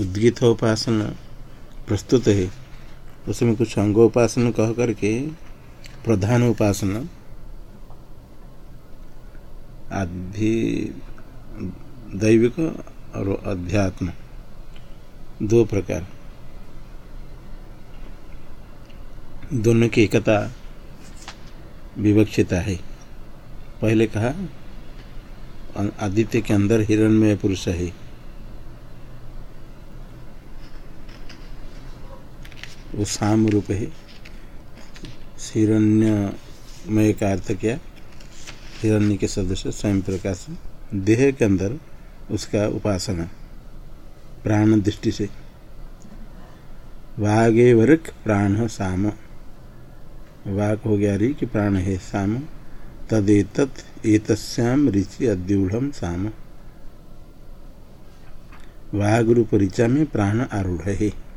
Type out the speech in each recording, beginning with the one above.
उद्गीत उपासना प्रस्तुत है। उसमें कुछ अंग उपासना कह करके प्रधान उपासना आधि दैविक और अध्यात्म, दो प्रकार। दोनों की एकता विवक्षिता है। पहले कहा, आदित्य के अंदर हिरणमय पुरुष है। वो साम रूप है हिरण्यमय का अर्थ क्या हिरण्य के सदस्य स्वयं प्रकाश देह के अंदर उसका उपासना प्राण दृष्टि से। वागे वर्क प्राण साम। वाक हो गया री कि प्राण है साम। तदेत एतस्याम ऋचि अद्यूढ़ साम। वाघ रूप ऋचा में प्राण आरूढ़ है।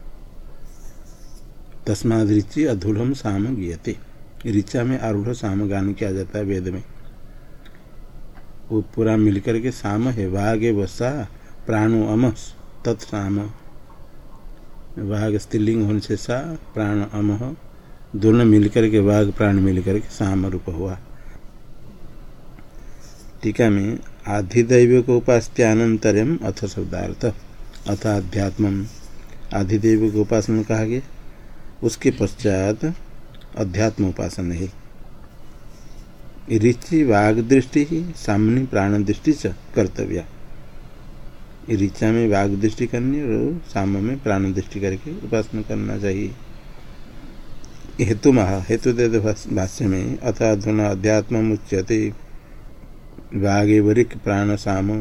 तस्माद ऋचि अधूढ़ साम गीयते। ऋचा में आरूढ़ साम गान किया जाता है वेद में। वो पूरा मिलकर के साम है वाघ वसा प्राणो अम तत्साम वाघ स्त्रीलिंग होने से सा प्राण अम। दोनों मिलकर के वाघ प्राण मिलकर के साम रूप हुआ। टीका में आधिदैव को उपास्यानंतरम अथ शब्दार्थ। अथ अध्यात्म आधिदैव को उपासना कहा गया। उसके पश्चात अध्यात्म उपासना है ऋचि वाग दृष्टि ही सामने प्राण दृष्टि से कर्तव्य। ऋचा में वाग दृष्टि करनी और साम में प्राण दृष्टि करके उपासना करना चाहिए। हेतु महा, हेतु भाष्य में अथ अधुना अध्यात्म उच्यते। वागे वरिक प्राण साम।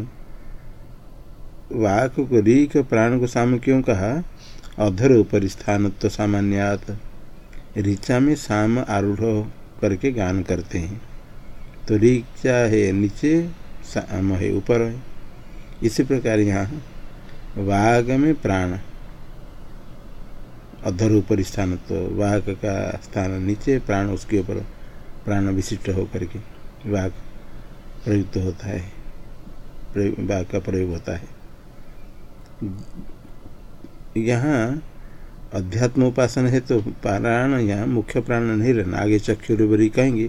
वाक को रीक प्राण को साम क्यों कहा? अधर ऊपर स्थानत्व सामान्यात। ऋचा में साम आरूढ़ करके गान करते हैं। तो ऋचा है नीचे, साम है ऊपर। है इसी प्रकार यहाँ वाघ में प्राण। अधर ऊपर स्थान तो वाघ का स्थान नीचे, प्राण उसके ऊपर, प्राण विशिष्ट होकर के वाघ प्रयुक्त होता है। वाघ का प्रयोग होता है। यहाँ अध्यात्म उपासना है तो प्राण यहाँ मुख्य प्राण नहीं रहना। आगे चक्षुरी कहेंगे,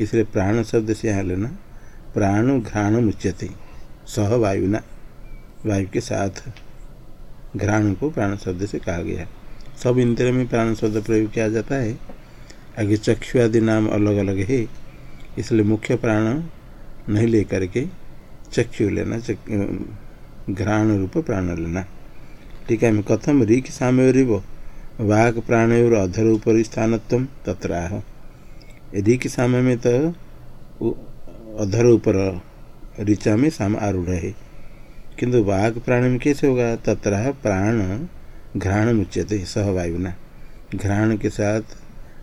इसलिए प्राण शब्द से यहाँ लेना, प्राण घ्राण मुच्यते सह वायुना वायु के साथ घ्राण को प्राण शब्द से कहा गया। सब इंद्र में प्राण शब्द प्रयोग किया जाता है। आगे चक्षु आदि नाम अलग अलग है, इसलिए मुख्य प्राण नहीं लेकर के चक्षु लेना घ्राण रूप प्राण लेना। ठीक है कथम ऋख सामय रिव वाघ प्राण और अधर ऊपर स्थानत्व तत्र ऋख सामय में तो अधर ऊपर ऋचा में साम आरूढ़ है। किंतु वाघ प्राण में कैसे होगा? तत्र प्राण घ्राण मुच्यते, सह वायुना। घ्राण के साथ,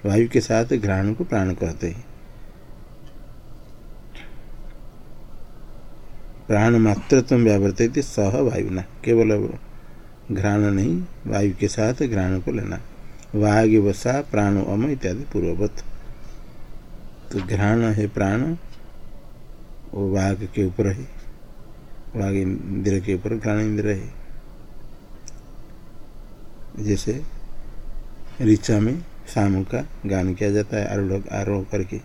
वायु के साथ घ्राण को प्राण कहते हैं। प्राण मात्र तुम व्यावर्त सह वायुना। केवल घ्राण नहीं, वायु के साथ घ्राण को लेना। वाघ वसा, प्राण अम इत्यादि पूर्ववत। तो घ्राण है प्राण, वो वाघ के ऊपर है। वाघ इंद्र के ऊपर, घ्राण इंद्र है। जैसे ऋचा में शाम का गान किया जाता है आरोह आरोह करके।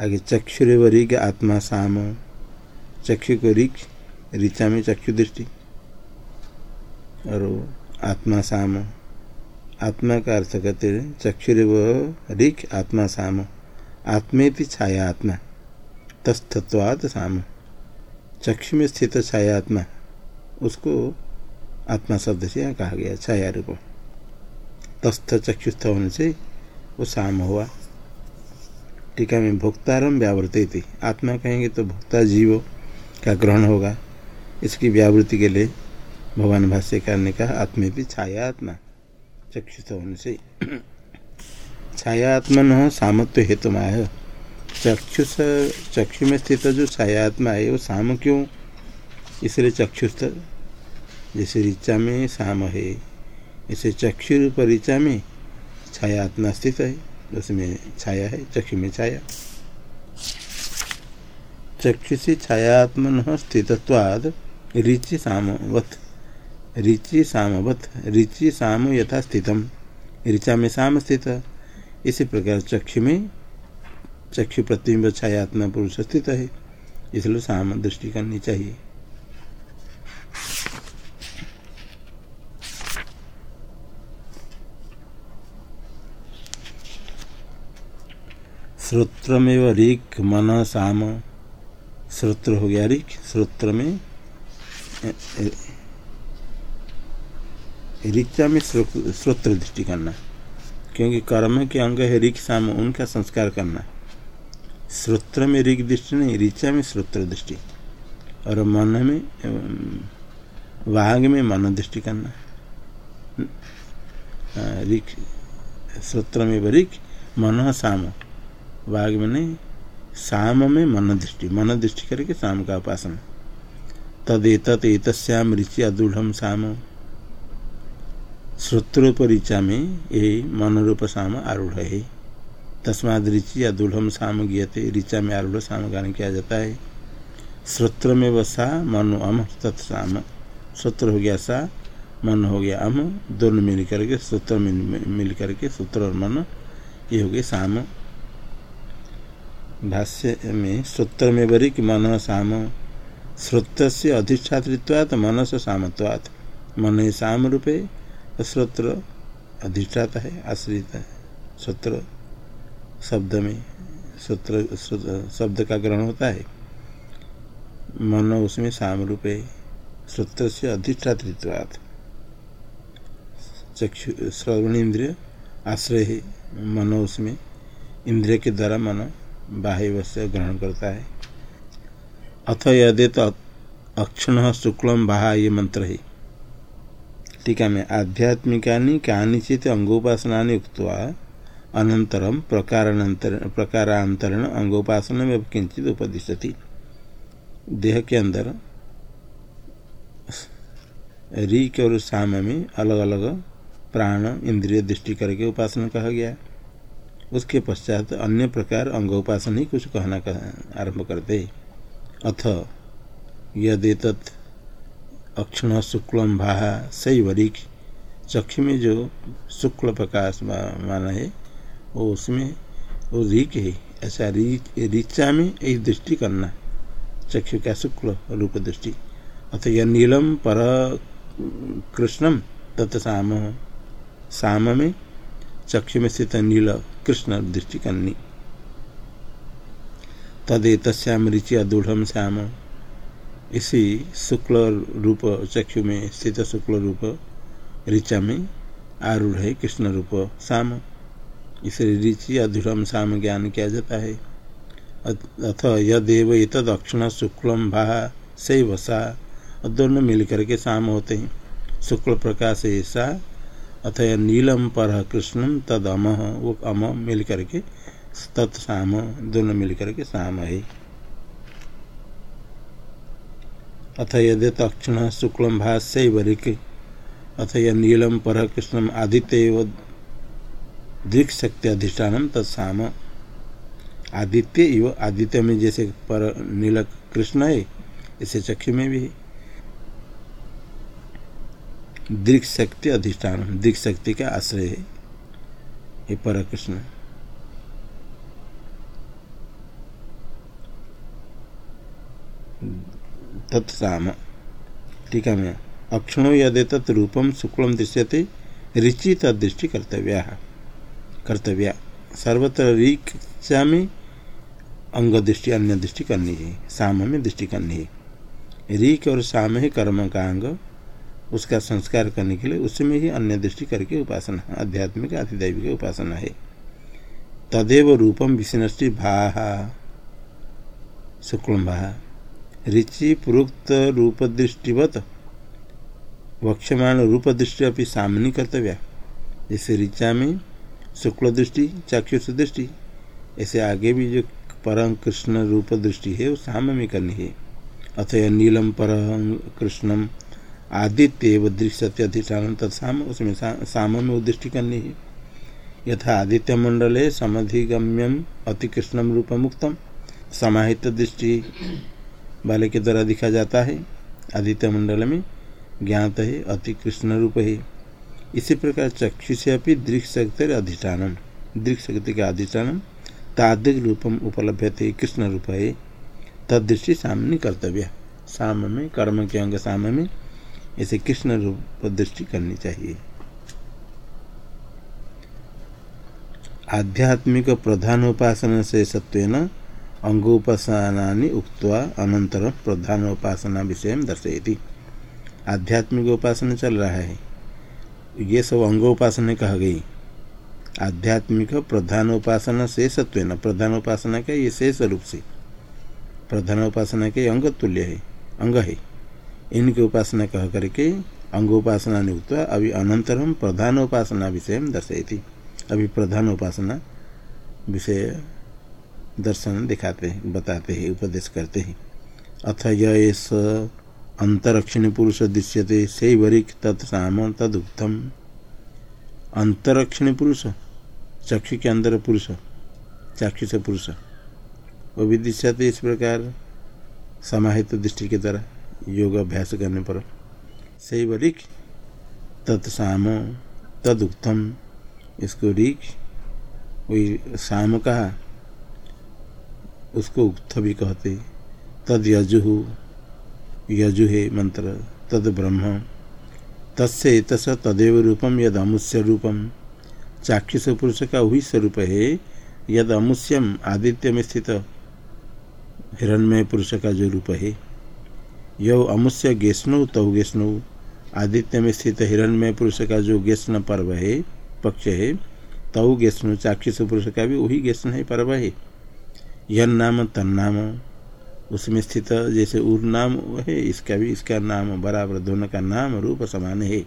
आगे चक्षुरेवरी के आत्मा शाम चक्षु को ऋख ऋचा में चक्षु दृष्टि और आत्मा शाम आत्मा का अर्थ कहते हैं चक्षुरेव ऋख आत्मा शाम आत्मेति छाया आत्मा, तस्थत्वात शाम चक्षु में स्थित छाया आत्मा, उसको आत्मा शब्द से कहा गया छाया रूप। तस्थ चक्षुस्थ होने से वो शाम हुआ। टीका में भोक्तारम व्यावृत थी आत्मा कहेंगे तो भोक्ता जीव का ग्रहण होगा। इसकी व्यावृत्ति के लिए भगवान भाष्यकार ने कहा, आत्मे भी छाया आत्मा चक्षुस्थ होने से। छाया आत्मा न सामत्व हेतु माय चक्षुष, चक्षु में स्थित जो छाया आत्मा है, वो साम क्यों? इसलिए चक्षुस्थ, जैसे ऋचा में शाम है ऐसे चक्षु रूप ऋचा में छाया आत्मा स्थित है, उसमें छाया है, चक्षु में छाया। चक्षु से छायात्मन स्थितत्वाद रिचि सामवत। रिचि सामवत। रिचि साम यथा स्थितम। ऋचा में साम स्थित। इसी प्रकार चक्षु में चक्षु प्रतिबिंब छायात्मा पुरुष स्थित है। इसलिए साम दृष्टि करनी चाहिए। श्रोत्रमेव ऋक मन साम। श्रोत्र हो गया ऋक। श्रोत्र में ऋचा में श्रोत्र दृष्टि करना। क्योंकि कर्म के अंग है ऋक साम उनका संस्कार करना। श्रोत्र में ऋक दृष्टि नहीं ऋचा में श्रोत्र दृष्टि और मन में वाघ में मन दृष्टि करना। ऋक श्रोत्र में ऋक मन साम। वाघ में नहीं शाम में मन दृष्टि। मन दृष्टि करके शाम का उपासना। तदेत एतस्याम ऋचि अदूढ़ शाम श्रोत्रूप ऋचा में ये मन रूप शाम आरूढ़ है तस्माद ऋचि अदूढ़ शाम गीयते ऋचा में आरूढ़ शाम गान किया जाता है। श्रोत्र में वसा मनो अम तत्साम श्रोत्र हो गया सा, मन हो गया अम दोनों मिल करके सूत्र मिल करके सूत्र और मन, ये हो गए शाम भाष्य में सूत्र में बरी कि मन साम। श्रोत से अधिष्ठातृत्वात्, मनस सामत्वात्। मन साम रूपे, श्रोत्र अधिष्ठाता है, आश्रित है। श्रोत्र शब्द में सूत्र शब्द का ग्रहण होता है। मन उसमें साम रूपे श्रोत्र से अधिष्ठातृत्वात्। चक्षु, श्रवण इंद्रिय, आश्रय है। मन उसमें, इंद्रिय के द्वारा मन बाह्य से ग्रहण करता है। अथ यदि तो अक्षण शुक्लम बाहा ये मंत्र है टीका में आध्यात्मिका कानिचित अंगोपासना उक्त अनंतरम प्रकारांतरण अंगोपासना में किंचित उपदिशति। देह के अंदर रीक और साम में अलग अलग प्राण इंद्रिय दृष्टि करके उपासना कहा गया। उसके पश्चात अन्य प्रकार अंग उपासन ही कुछ कहना कह, आरंभ करते अथ यदेत अक्षण शुक्लम भाहा सही वरिक चक्षु में जो शुक्ल प्रकाश माना है वो उसमें वो रीक है ऐसा रीचा में एक दृष्टि करना, चक्षु का शुक्ल रूप दृष्टि। अथ यह नीलम पर कृष्णम तत्साम साम में चक्षु में स्थित नील कृष्ण दृष्टि करनी। तदेतश्याम ऋचि अदूढ़ श्याम। इसी शुक्ल रूप चक्षु में स्थित शुक्ल रूप ऋचा में आरूढ़ है कृष्ण रूप श्याम। इसलिए ऋचि अधूरम श्याम ज्ञान किया जाता है। अथ यदेव तद अक्षण शुक्लम भा से वसा दोनों मिलकर के शाम होते हैं। शुक्ल प्रकाश ऐसा, अथ नीलम पर कृष्णम तद अम वो अम मिल करके तत्साम दोनों मिलकर के साम है। अथ यदि तक्षण शुक्लम भाष्य वरिक, अथ य नीलम पर कृष्णम आदित्य दृक् शक्ति अधिष्ठान तत्साम आदित्य इव आदित्य में जैसे पर नील कृष्ण है, इसे चक्षु में भी दृक् शक्ति अधिष्ठान दृक् का आश्रय है। ये पर कृष्ण। तत्साम। टीका में अक्षणो यदि तत् रूपम शुक्लम दृश्यते, ऋचि तदृष्टि कर्तव्या। कर्तव्या सर्वत्र ऋचा में अंग दृष्टि अन्य दृष्टि करनी है साम में दृष्टि करनी है ऋक और साम है कर्म का अंग, उसका संस्कार करने के लिए उसमें ही अन्य दृष्टि करके उपासना, आध्यात्मिक अधिदैविक उपासना है। तदेव रूपम विष्णि भाहा, शुक्ल भा ऋचि प्रोक्त रूप दृष्टिवत वक्षमाण रूप दृष्टि अभी सामनी कर्तव्य। जैसे ऋचा में शुक्ल दृष्टि चाक्षुष दृष्टि ऐसे आगे भी जो परम कृष्ण रूप दृष्टि है, वो साम में करनी है। अथवा नीलम पर कृष्णम आदित्य दृश्यते अधिष्ठान तत्साम, उसमें साम में उदृष्टि करनी है। यथा आदित्य मंडले समधिगम्यम अति कृष्णम रूप मुक्तम समाहित दृष्टि वाले के द्वारा दिखा जाता है। आदित्य मंडल में ज्ञात है, अति कृष्ण रूप है। इसी प्रकार चक्षु से अभी दृक् शक्ति अधिष्ठान दृक् शक्ति का अधिष्ठान तादृक रूपम उपलब्ध थे कृष्ण रूप है। तदृष्टि सामने कर्तव्य। साम में, कर्म के अंग साम में इसे कृष्ण रूप दृष्टि करनी चाहिए। आध्यात्मिक प्रधान उपासना से सत्व अंगोपासना उक्त अनंतर प्रधान उपासना विषय दर्शयती। आध्यात्मिक उपासना चल रहा है। ये सब अंगोपासना कह गई। आध्यात्मिक प्रधान उपासना से सत्व प्रधान उपासना का ये शेष रूप से। प्रधान उपासना के अंग तुल्य है, अंग है। इनकी उपासना कह करके अंगोपासना नियुक्त अभी अनंतरम प्रधान उपासना विषय दर्शयती। अभी प्रधान उपासना विषय दर्शन दिखाते हैं, बताते हैं, उपदेश करते हैं। अथ यश अंतरक्षिणी पुरुष दृश्यते से वरिक तत्साम तदुक्तम अंतरक्षिणी पुरुष, चक्षु के अंदर पुरुष, चाक्षुष पुरुष, वो भी दृश्यते इस प्रकार, समाहित दृष्टि के द्वारा योग अभ्यास करने पर। से वरिक तत्साम तदुक्तम इसको रीख वही शाम कहा उसको उक्त भी कहते, तद यजुहु यजु है मंत्र, तद ब्रह्म। तस्य तस तदेव रूपम यद अमुष्य रूपम चाक्षुष पुरुष का वही स्वरूप है यद अमुष्यम आदित्य में स्थित हिरणमय पुरुष का जो रूप है। यौ अमुष्य गेष्णु, तौ गेष्णु आदित्य में स्थित हिरणमय पुरुष का जो गेष्ण पर्व है, पक्ष है तऊ गेष्णु, चाक्षुष पुरुष का भी वही गेष्ण है, पर्व है। यह नाम तन्नाम उसमें स्थित जैसे उर नाम है, इसका भी इसका नाम बराबर, दोनों का नाम रूप समान है।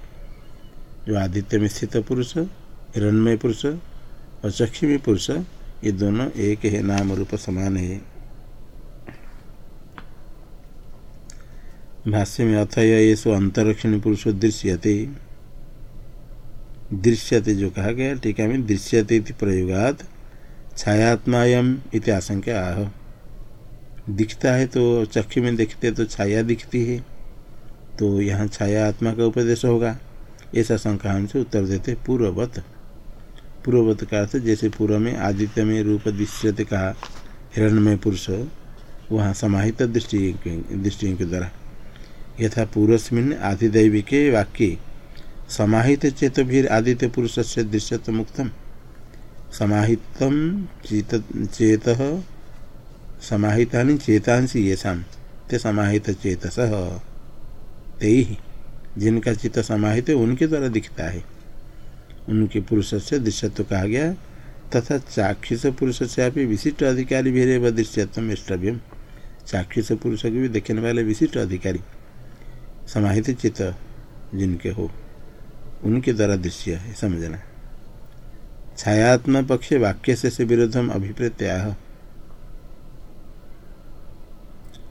जो आदित्य में स्थित पुरुष हिरणमय पुरुष और चक्षुमी पुरुष, ये दोनों एक है, नाम रूप समान है। भाष्य में अथ ये सो अंतरक्षिणी पुरुष दृश्यते। दृश्यते जो कहा गया, टीका में दृश्यते प्रयोगात छायात्मायम इति आशंका आह। दिखता है तो चक्षु में देखते तो छाया दिखती है तो यहाँ छाया आत्मा का उपदेश होगा। ऐसा शंका हमसे उत्तर देते पूर्ववत। पूर्ववत का अर्थ, जैसे पूर्व में आदित्य में रूप दृश्यते कहा हिरणमय पुरुष, वहाँ समाहित दृष्टि दृष्टि के द्वारा। यथा पूर्वस्मिन आदिदैविके वाक्य, समाहित चेत भी आदित्य पुरुष से दृश्यत्व मुक्तम समाहित चेत चेत समाहिता चेतांसी ये शाम ते समाहित चेतस ते जिनका चित्त समाहित है, उनके द्वारा दिखता है। उनके पुरुष से दृश्यत्व कहा गया, तथा चाक्षुष पुरुष से आप विशिष्ट अधिकारी भी रहे दृश्यत्व इष्टव्यम चाक्षुष पुरुष के भी देखने वाले विशिष्ट अधिकारी, समाहित चित्त जिनके हो, उनके द्वारा दृश्य है, समझना। छायात्म पक्ष वाक्य से विरोधम अभिप्रेत्याह।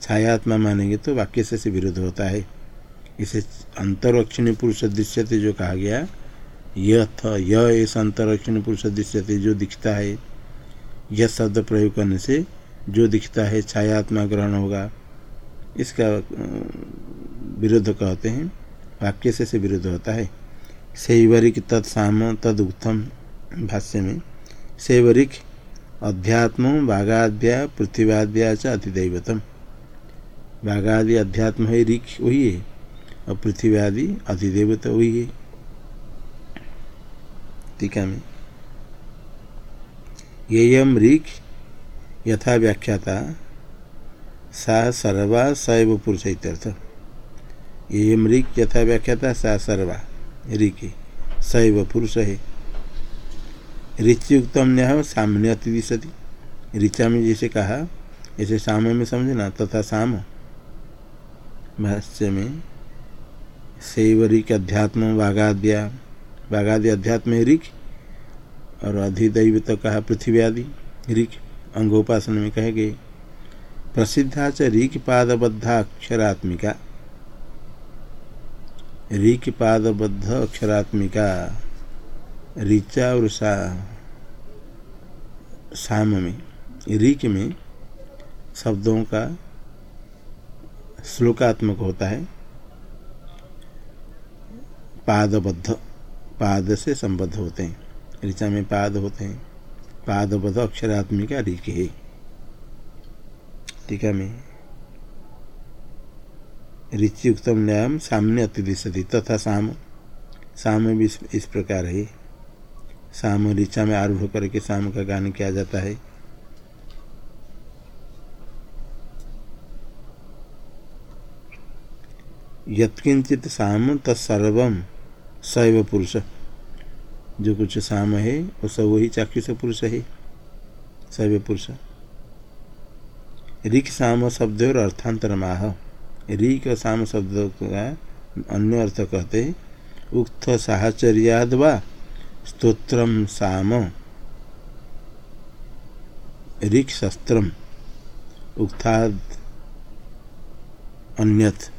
छायात्मा मानेंगे तो वाक्य से विरोध होता है। इसे अंतरक्षिणी पुरुष दृश्यते जो कहा गया यथ यह इस अंतरक्षिणी पुरुष दृश्यते जो दिखता है। यह शब्द प्रयोग करने से जो दिखता है छायात्मा ग्रहण होगा। इसका विरुद्ध कहते हैं वाक्य से विरुद्ध होता है। सही शैवरिक तत्साम तदुक्तम। भाष्य में शैवरिक अध्यात्म बाघाद्या पृथ्वीद्या च अतिदैवतम। बाघादि अध्यात्म है ऋख वही है, और पृथ्वी आदि अधिदेवत वही है। टीका में। येयम ऋख यथा व्याख्याता, सा सर्वा सैव पुरुष इत्यर्थ। येयम ऋख यथा व्याख्याता, सा सर्वा ऋषि सैव पुरुष है। ऋचियुक्तम न्याय सामने अति दिशति ऋचा में जैसे कहा, ऐसे साम में समझना, तथा साम भाष्य में शैवरिक अध्यात्म वाघाद्या वाघादि अध्यात्म ऋख और अधिदैव तो कहा पृथ्वी आदि ऋख अंगोपासन में कहे गए। प्रसिद्धा च ऋख पादबद्धा अक्षरात्मिका ऋक पादबद्ध अक्षरात्मिका ऋचा और साम में ऋक में शब्दों का श्लोकात्मक होता है। पादबद्ध, पाद से संबद्ध होते हैं। ऋचा में पाद होते हैं। पादबद्ध अक्षरात्मिका ऋख है। टीका में ऋचि उत्तम न्याय सामने अतिदिशति तथा साम। साम भी इस प्रकार है। साम ऋचा में आरूढ़ करके साम का गान किया जाता है। यत्किंचित साम तत्सर्व सैव पुरुष। जो कुछ साम है, वो सब वही चाक्षुष पुरुष है। सैव पुरुष। ऋख साम शब्द और अर्थांतर माह। ऋख साम शब्द का अन्य अर्थ कहते उक्त साहचर्याद व स्त्रोत्र साम। ऋख शस्त्र उक्ताद अन्यथ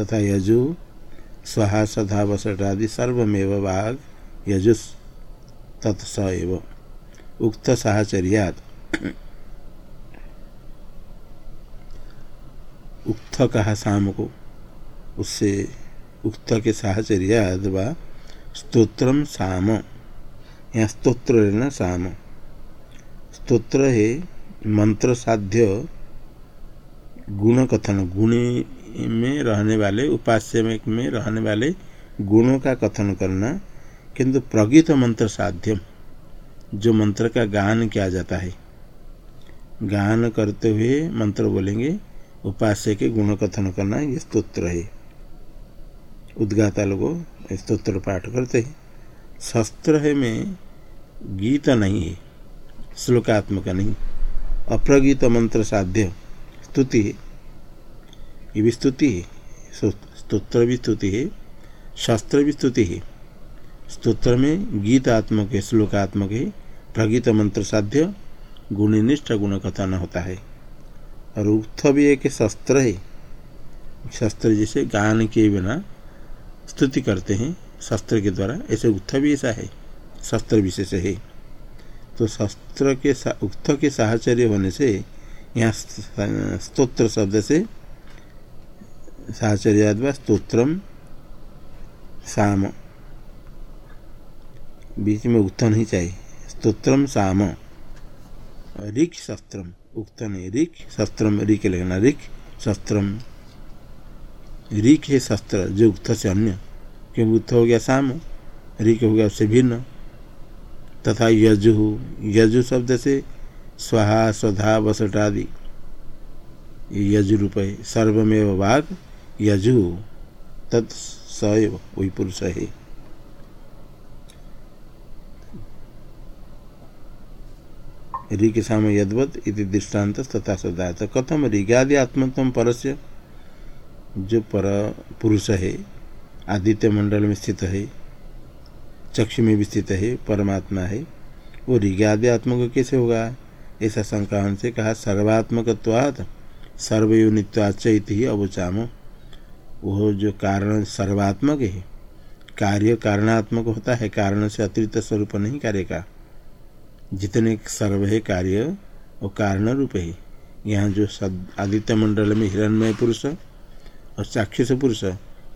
तथा यजु, स्वहा, सधा वसटादि सर्वमेव वाघ यजुस तत्स एव। उक्त साहचर्यात। उक्त कहा शाम को उससे उक्त के साहचर्याद व स्त्रोत्र साम। यहाँ स्त्रोत्र लेना साम। स्त्रोत्र है मंत्र साध्य गुण कथन गुणी में रहने वाले उपास्य में रहने वाले गुणों का कथन करना, किंतु प्रगीत मंत्र साध्यम जो मंत्र का गान किया जाता है। गान करते हुए मंत्र बोलेंगे, उपास्य के गुण कथन करना, ये स्तोत्र है। उद्गाता लोग स्तोत्र पाठ करते हैं। शस्त्र में गीत नहीं है, श्लोकात्मक नहीं, अप्रगीत मंत्र साध्य स्तुति है। ये भी स्तुति है स्त्रोत्र भी स्तुति है, शास्त्र भी स्तुति है। स्त्रोत्र में गीतात्मक है, श्लोकात्मक है, प्रगीत मंत्र साध्य गुणनिष्ठ गुण कथन होता है। और उक्त भी एक शस्त्र है। शस्त्र जैसे गान के बिना स्तुति करते हैं शस्त्र के द्वारा। ऐसे उत्थ भी ऐसा है। शस्त्र विशेष है। तो शस्त्र के उक्त के साहचर्य होने से यहाँ स्तोत्र शब्द से साहचर्याद स्त्रोत्र साम। बीच में उक्त नहीं चाहिए। स्त्रोत्र साम। ऋख शस्त्र उक्त नहीं। ऋख शस्त्र ऋख लिखना। ऋख शस्त्र ऋख है शस्त्र, जो उक्त से अन्य। क्योंकि उक्त हो गया साम ऋख हो गया उससे भिन्न। तथा यजु यजु शब्द से स्वाहा स्वधा वसटादि यजु रूप है सर्वमेव वाघ यजु तत्सव वही पुरुष है। ऋग साम यदवत इति दृष्टांत तथा सदात कथम ऋगादि आत्मत्म परस्य, जो पर पुरुष है। आदित्य मंडल में स्थित है, चक्षु में भी स्थित है, परमात्मा है। वो ऋगादि आत्मा को कैसे होगा? ऐसा शंका से कहा सर्वात्मकवाद सर्वयुनित्वाच ही अवचामो। वो जो कारण सर्वात्मक है, कार्य कारणात्मक होता है, कारण से अतिरिक्त स्वरूप नहीं कार्य का। जितने सर्व है कार्य, वो कारण रूप है। यहाँ जो सद आदित्य मंडल में हिरणमय पुरुष और चाक्षुष पुरुष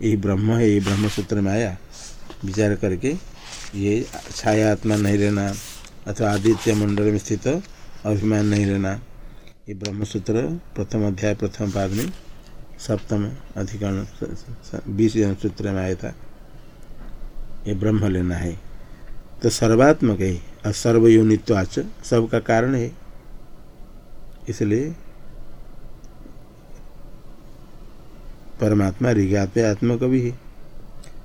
यही ब्रह्म है, ये ब्रह्म सूत्र में आया। विचार करके ये छाया आत्मा नहीं रहना अथवा आदित्य मंडल में स्थित अभिमान नहीं रहना, ये ब्रह्मसूत्र प्रथम अध्याय, प्रथम पाद में सप्तम अधिकरण, बीस सूत्र में आया था। ये ब्रह्म लेना है। तो सर्वात्मक है और सर्वयोनित्वाच सबका कारण है। इसलिए परमात्मा ऋगात्म आत्मक भी है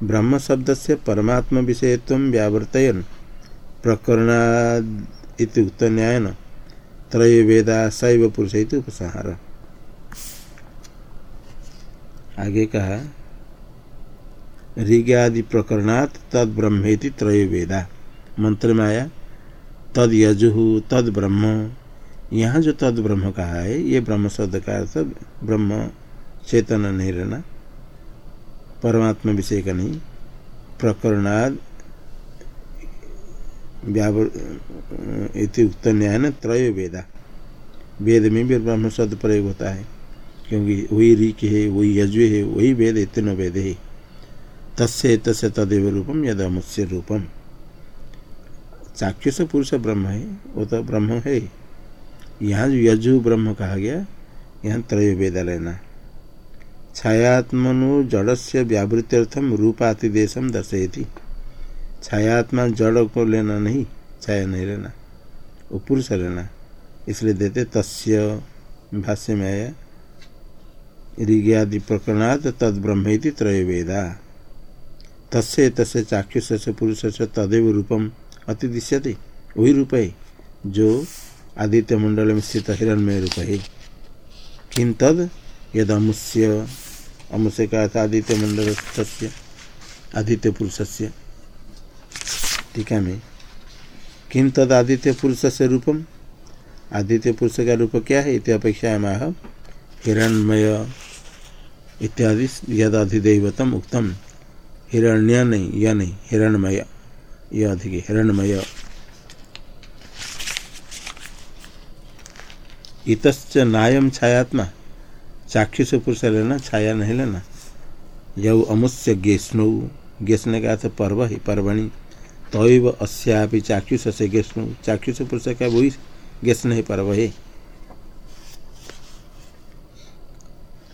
ब्रह्म शब्द से परमात्म विषयत्व व्यावर्तयन। प्रकरणाद उक्त न्याय त्रय वेदा शैव पुरुष उपसंहार। आगे कहा ऋग आदि प्रकरणात तद ब्रह्मेति त्रय वेदा। मंत्र में आया तद यजु, तद ब्रह्म। यहाँ जो तद ब्रह्म कहा है, ये ब्रह्म शब्द का अर्थ ब्रह्म चेतन नहीं रहना, परमात्मा विषय का नहीं, प्रकरणाद उक्त न्याय न त्रय वेदा। वेद में भी ब्रह्म शब्द प्रयोग होता है, क्योंकि वही ऋक है, वही यजु है, वही वेद है तीनों वेद है। तस्य तस्य तदेव रूपम यद अमुष्य रूपम। चाक्षुष पुरुष ब्रह्म है, वो तो ब्रह्म है। यहाँ जो यजु ब्रह्म कहा गया, यहाँ त्रय वेद लेना छायात्मनु जड़ से व्यावृत्यर्थम रूपातिदेशम दर्शयती। छायात्मा जड़ को लेना नहीं, छाया नहीं लेना वो पुरुष लेना इसलिए देते तस्य भाष्य में आया ऋग्यादि प्रकरणात् तद ब्रह्म त्रय वेदा। तस्य तस्य चाक्षुष से पुरुष से तदेव रूपम अति दृश्यते वही रूप है जो आदित्य मंडल में स्थित हिरणमय रूप है। किन तद यद अमुष्य का था आदित्य मंडल आदित्य पुरुष से टीका में। किन तद आदित्य पुरुष से रूपम? आदित्य पुरुष का रूप क्या है? इति अपेक्षा माह हिरणमय इत्यादि यद अधिदेवतम उक्तम। हिरण्य नहीं यह नहीं, हिरणमय। यह अधिक, हिरणमय। इतच नायम छायात्मा। चाक्षुष पुरुष लेना, छाया नहीं लेना? यौ अमुष्य गेष्णु, गेष्ण का अर्थ पर्व ही पर्वणि। तैव अस्यापि चाक्षुष से गेष्णु। चाक्षुष पुरुष का वही गेष्ण है पर्व है?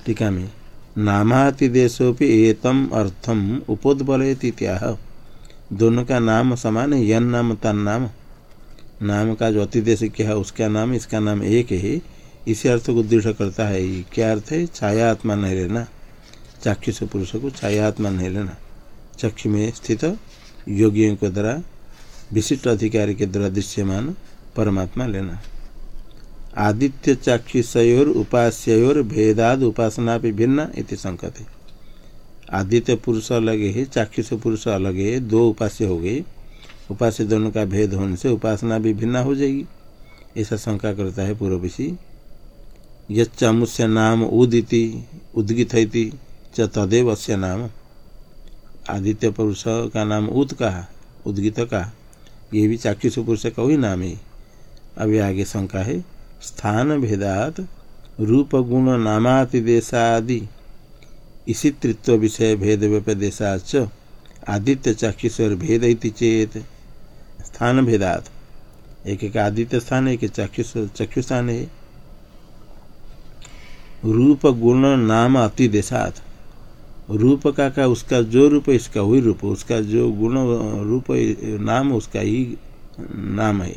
टीका में नामातिदेशोपि एतम अर्थम उपोदबलयती त्याह दोनों का नाम समान है यन नाम तन नाम नाम का जो अतिदेश क्या है उसका नाम, इसका नाम एक है इसी अर्थ को दृढ़ करता है क्या अर्थ है? छाया आत्मा नहीं लेना चाक्षुष पुरुष को छाया आत्मा नहीं लेना चक्षु में स्थित योगियों के द्वारा, विशिष्ट अधिकारी के द्वारा दृश्यमान परमात्मा लेना। आदित्य चाक्षुषयोर उपास्योर भेदाद उपासना भी भिन्न इति संकत। है आदित्य पुरुष अलग है, चाक्षुष पुरुष अलग है, दो उपास्य हो गए। उपास्य दोनों का भेद होने से उपासना भी भिन्न हो जाएगी। ऐसा शंका करता है पूर्वशी यमुष्य नाम उदिति उद्गित च तदेव अस्य नाम। आदित्य पुरुष का नाम उद का उद्गित का ये भी चाक्षुष पुरुष का वही नाम है। अभी आगे शंका है, स्थान भेदात, रूप गुण नामातिदेशादि इसी तृत्व विषय भेद व्यपदेशाच आदित्य चाक्षुषर भेद चेत। स्थान भेदात। एक एक आदित्य स्थान, एक चाक्षुष चक्षु स्थान है। रूप गुण नाम अतिदेशात रूप का का उसका जो रूप है, इसका वही रूप उसका जो गुण रूप नाम उसका ही नाम है।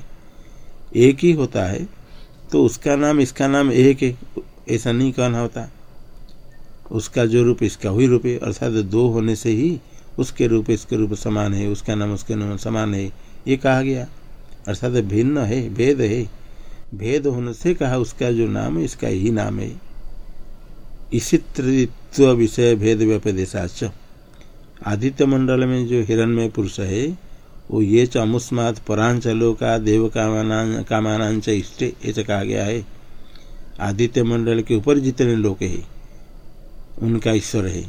एक ही होता है तो उसका नाम, इसका नाम एक है। ऐसा नहीं कहना होता। उसका जो रूप इसका वही रूप है। अर्थात दो होने से ही उसके रूप इसके रूप समान है। उसका नाम, उसके नाम समान है। ये कहा गया। अर्थात भिन्न है, भेद है। भेद होने से कहा उसका जो नाम है, इसका ही नाम है। इसी तृत्व विषय भेद व्यपदेशाच आदित्य मंडल में जो हिरणमय पुरुष है, वो ये च अमुस्मात परांचलो का देव कामानांच इष्टे ऐसा कहा गया है। आदित्य मंडल के ऊपर जितने लोग है, उनका ईश्वर है,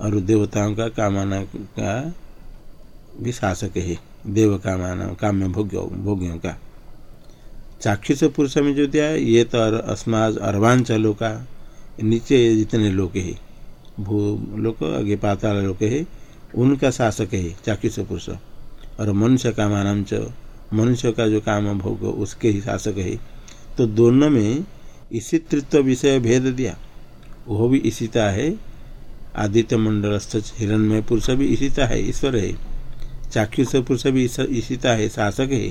और देवताओं का, कामना का भी शासक है देव कामना काम्य भोग्य भोग्यों का। चाक्षुष पुरुष में जो दिया ये तो अस्माज अरवांचलों का नीचे जितने लोग है, भू लोग, आगे पाताल लोग है, उनका शासक है चाक्षुष पुरुष और मनुष्य का मानम च, मनुष्य का जो काम भोग, उसके ही शासक है। तो दोनों में इसी तृत्व विषय भेद दिया। वो भी इसीता है। आदित्य मंडलस्थ हिरणमय पुरुष भी इसीता है, ईश्वर है। चाक्षुष पुरुष भी इसीता है, शासक है।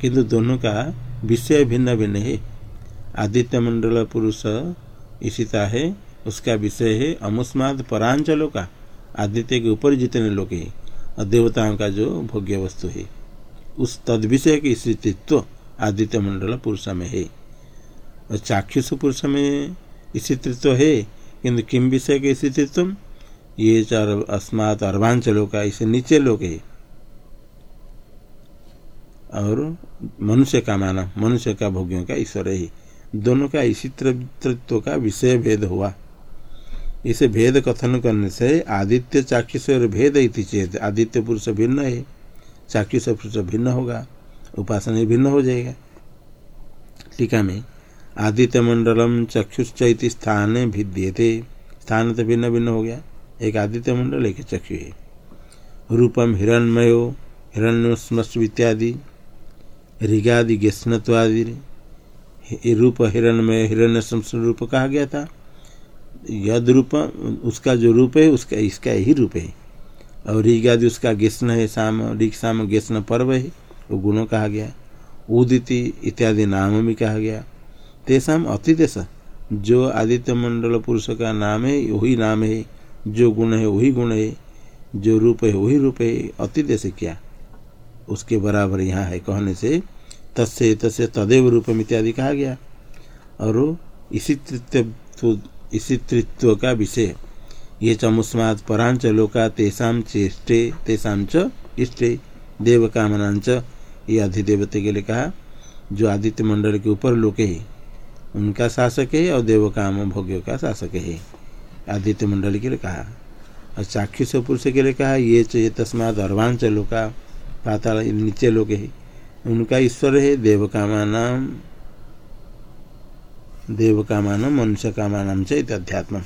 किंतु दोनों का विषय भिन्न भिन्न है। आदित्य मंडल पुरुष इसीता है उसका विषय है अमुस्माद परांचलों का, आदित्य के ऊपर जितने लोग हैं, और देवताओं का जो भोग्य वस्तु है। उस तद विषय की स्थितित्व आदित्य मंडल पुरुष में है। और चाक्षुष पुरुष में स्थितित्व है, किंतु किम विषय के स्थितित्व ये चार अस्मात अर्वांचलों का इसे नीचे लोग है। और मनुष्य का माना मनुष्य का भोग्यों का ईश्वर है। दोनों का इसी तत्व का विषय भेद हुआ। इसे भेद कथन करने से आदित्य चाक्षुष और भेद इति चेत। आदित्य पुरुष भिन्न है, चाक्षुष पुरुष भिन्न होगा, उपासना भिन्न हो जाएगा। टीका में, आदित्य मंडलम चक्षुश्च स्थान भिद्यते। स्थान तो भिन्न भिन्न हो गया, एक आदित्य मंडल, एक चक्षु है। रूपम हिरणमयो हिरण्यस्मस्व इत्यादि, ऋगादि गेस्नत्वादि रूप हिरणमय हिरण्य रूप कहा गया था। यद रूप, उसका जो रूप है, उसका इसका ही रूप है। और ऋगादि उसका गेस्न है शाम ऋग शाम गेस्न पर्व है, वो गुणों कहा गया। उदिति इत्यादि नाम भी कहा गया। तेसाम अतिदेश, जो आदित्य मंडल पुरुष का नाम है, वही नाम है। जो गुण है, वही गुण है। जो रूप है, वही रूप है। अतिदेश क्या? उसके बराबर यहाँ है कहने से तस्य तस्य तदेव रूपम इत्यादि कहा गया। और इसी तृत्व इसी तृत्व का विषय। ये चमुस्मात् परांच लोका तेषा चेष्टे, तेषा च इष्टे देव कामनांच ये अधिदेवते के लिए कहा, जो आदित्य मंडल के ऊपर लोके है, उनका शासक है और देव काम भोग्यों का शासक है। आदित्य मंडल के लिए कहा। और चाक्षुष पुरुष के लिए कहा, ये ये तस्माद अर्वांच लोका, पाताल नीचे लोग है। उनका ईश्वर है देव कामान मनुष्य कामान च अध्यात्म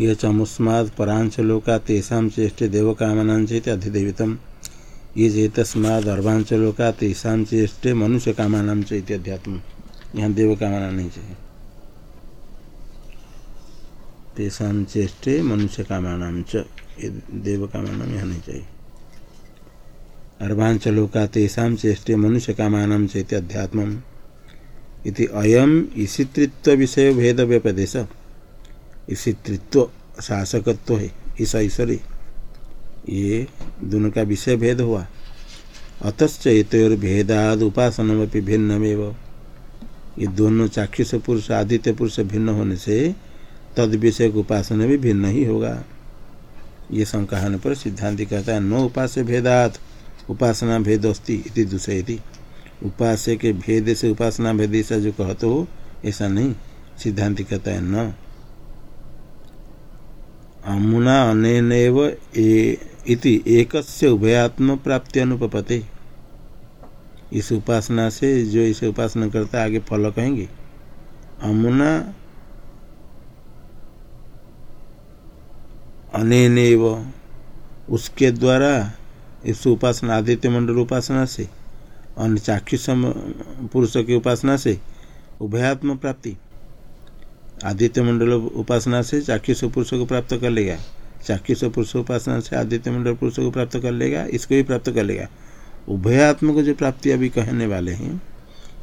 ये चमुस्माद परांश लोका तेषा चेष्ट देव कामना चेत अधिदेवितम। ये जे तस्माद तेषा चेष्टे मनुष्य कामान चैत अध्यात्म यहाँ देव कामना नहीं चाहिए। तेषा चेष्टे मनुष्य कामान च देव यहाँ नहीं चाहिए। अर्वांच लोका तेषा चेष्टे मनुष्य कामान चैत अध्यात्म इति अयम ईशितृत्व विषय भेद व्यपदेश ईशितृत्व शासकत्व है ईसा ईश्वरी। ये दोनों का विषय भेद हुआ। अतश्च भेदाद उपासन भिन्नमेव। ये दोनों चाक्षुष पुरुष, आदित्य पुरुष भिन्न होने से तद विषय उपासना भी भिन्न ही होगा। ये संकहन पर सिद्धांत कहता है, नो उपास्य भेदात उपासना भेद अस्ती दूसरे उपास्य के भेद से उपासना भेद ऐसा जो कहते हो, ऐसा नहीं। सिद्धांत कहता है न। अमुना अन इति एकस्य उभयात्म प्राप्ति अनुपते इस उपासना से जो इसे उपासना करता आगे फल कहेंगे। अमुना अनेव उसके द्वारा इस उपासना, आदित्य मंडल उपासना से, अन्य चाक्षुष पुरुष की उपासना से, उभयात्म प्राप्ति। आदित्य मंडल उपासना से चाक्षुष पुरुष को प्राप्त कर लेगा। चाक्षुष पुरुष उपासना से आदित्य मंडल पुरुष को प्राप्त कर लेगा, इसको भी प्राप्त कर लेगा। उभयात्म को जो प्राप्ति अभी कहने वाले हैं,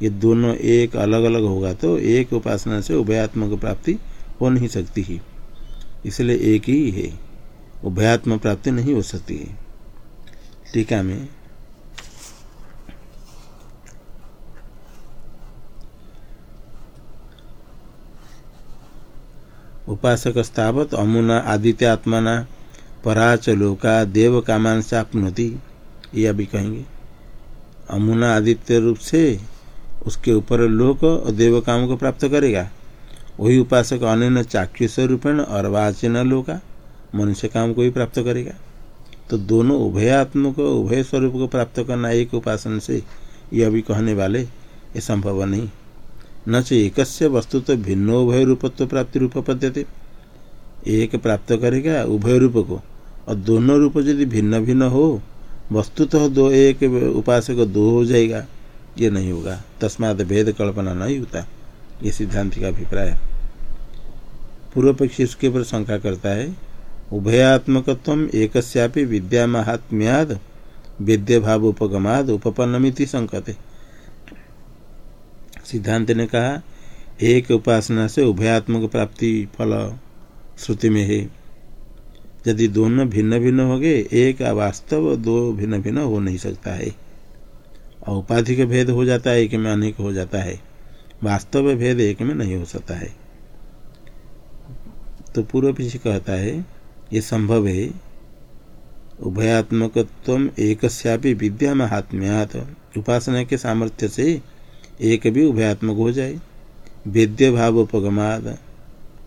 ये दोनों एक अलग अलग होगा तो एक उपासना से उभयात्म को प्राप्ति हो नहीं सकती ही। इसलिए एक ही है। उभयात्म प्राप्ति नहीं हो सकती है। टीका में। उपासक स्थावत अमुना आदित्य आत्मना पराच लोका देव कामान से ये अभी कहेंगे। अमुना आदित्य रूप से उसके ऊपर लोक और देव काम को प्राप्त करेगा। वही उपासक अन्य चाक्षुष रूपेण और लोका मनुष्य काम को भी प्राप्त करेगा। तो दोनों उभयात्म को उभय स्वरूप को प्राप्त करना एक उपासन से यह भी कहने वाले, ये संभव नहीं। न च एक वस्तु तो भिन्न उभय रूपत्व प्राप्ति रूप पद्धति एक प्राप्त करेगा उभय रूप को, और दोनों रूप यदि भिन्न भिन्न हो वस्तु तो दो एक उपासक दो हो जाएगा, ये नहीं होगा। तस्मात भेद कल्पना नहीं होता, ये सिद्धांत का अभिप्राय। पूर्व पक्षी इसके ऊपर शंका करता है उभयात्मकत्व एक विद्या महात्म्याद विद्य भाव उपगमाद उपपन्नमिति संकते सिद्धांत ने कहा, एक उपासना से उभयात्मक प्राप्ति फल श्रुति में है। यदि दोनों भिन्न भिन्न हो गए एक वास्तव दो भिन्न भिन्न हो नहीं सकता है। और उपाधि का भेद हो जाता है, एक में अनेक हो जाता है। वास्तव भेद एक में नहीं हो सकता है। तो पूर्व पीछे कहता है ये संभव है। उभयात्मक एक विद्या महात्म्यात उपासना के सामर्थ्य से एक भी उभयात्मक हो जाए। वेद्य भाव उपगमाद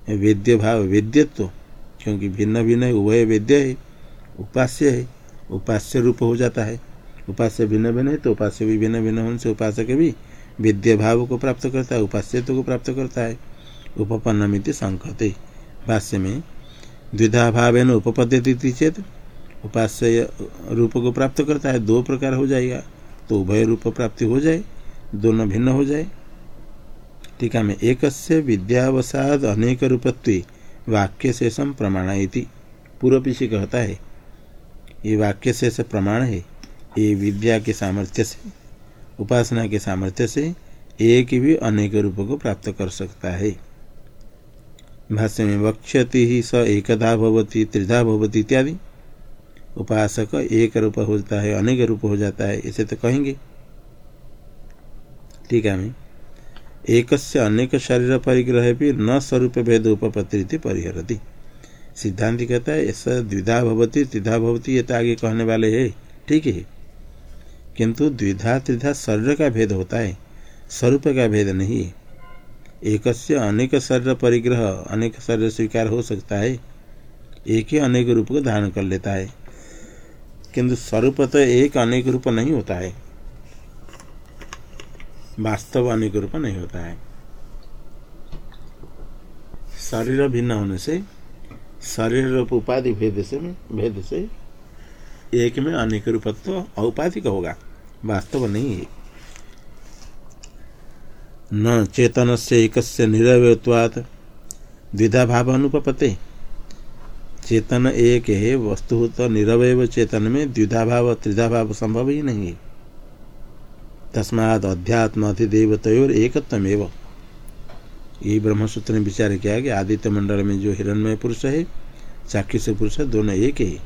वेद्य भाव वेद्यत्व, क्योंकि भिन्न भिन्न उभय वेद्य है, उपास्य है, उपास्य रूप हो जाता है। उपास्य भिन्न भिन्न है तो उपास्य भी भिन्न भिन्न होने से उपासक भी विद्य भाव को प्राप्त करता है, उपास्यत्व को प्राप्त करता है। उपपन्नमित संकते। भाष्य में द्विधा भाव उपपद्यति चेत उपास्य रूप को प्राप्त करता है, दो प्रकार हो जाएगा। तो उभय रूप प्राप्ति हो जाए, दोनों भिन्न हो जाए। टीका में एक विद्यावसाद अनेक रूपत्व वाक्य शेषम प्रमाण पूर्व पीछे कहता है। ये वाक्य शेष प्रमाण है, ये विद्या के सामर्थ्य से, उपासना के सामर्थ्य से एक भी अनेक रूप को प्राप्त कर सकता है। भाष्य में वक्ष्यति ही स एकधा भवती, त्रिधा भवती इत्यादि। उपासक एक रूप होता है, अनेक रूप हो जाता है इसे तो कहेंगे। ठीक है, मैं। एक अनेक शरीर परिग्रह भी न स्वरूप भेद उपपत्ति परिहरती। सिद्धांत कहता है ऐसा द्विधा भवती, त्रिधा भवती, ये तो आगे कहने वाले है। ठीक है। किंतु द्विधा, त्रिधा शरीर का भेद होता है, स्वरूप का भेद नहीं है। एक अनेक शरीर परिग्रह, अनेक शरीर स्वीकार हो सकता है। एक ही अनेक रूप को धारण कर लेता है। किंतु स्वरूप तो एक अनेक रूप नहीं होता है। वास्तव अनेक रूप नहीं होता है। शरीर भिन्न होने से, शरीर रूप उपाधि भेद से भेद से एक में अनेक रूपत्व औपाधिक होगा। वास्तव नहीं है। न चेतन से एक निरवयत्वात् द्विधा भाव अनुपते चेतन एक है, वस्तु तो निरवय चेतन में द्विधा भाव त्रिधा भाव संभव ही नहीं। है तस्माद अध्यात्म अधिदेवतोर एकत्वमेव। ये ब्रह्मसूत्र ने विचार किया कि आदित्य मंडल में जो हिरणमय पुरुष है, चाक्षुष पुरुष है दोनों एक ही।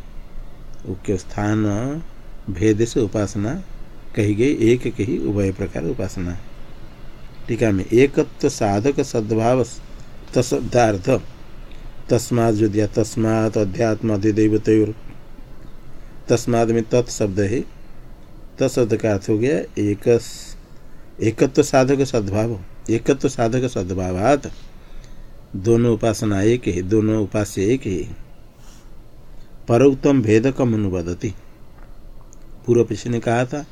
उसके स्थान भेद से उपासना कही गई, एक के ही उभय प्रकार उपासना। टीका में एकत्व साधक सद्भाव तशब्दार्थ तस्माद जो दिया तस्मात अध्यात्म अधिदेवतोर तस्माद में तत्शब्द है। तत्शब्द का अर्थ हो गया एक एकत्व साधक सद्भाव। एकत्व साधक सद्भावात। दोनों उपासना एक है, दोनों उपास्य एक है। उत्तम भेद कम अनुवादती। पूर्व पिछले कहा था,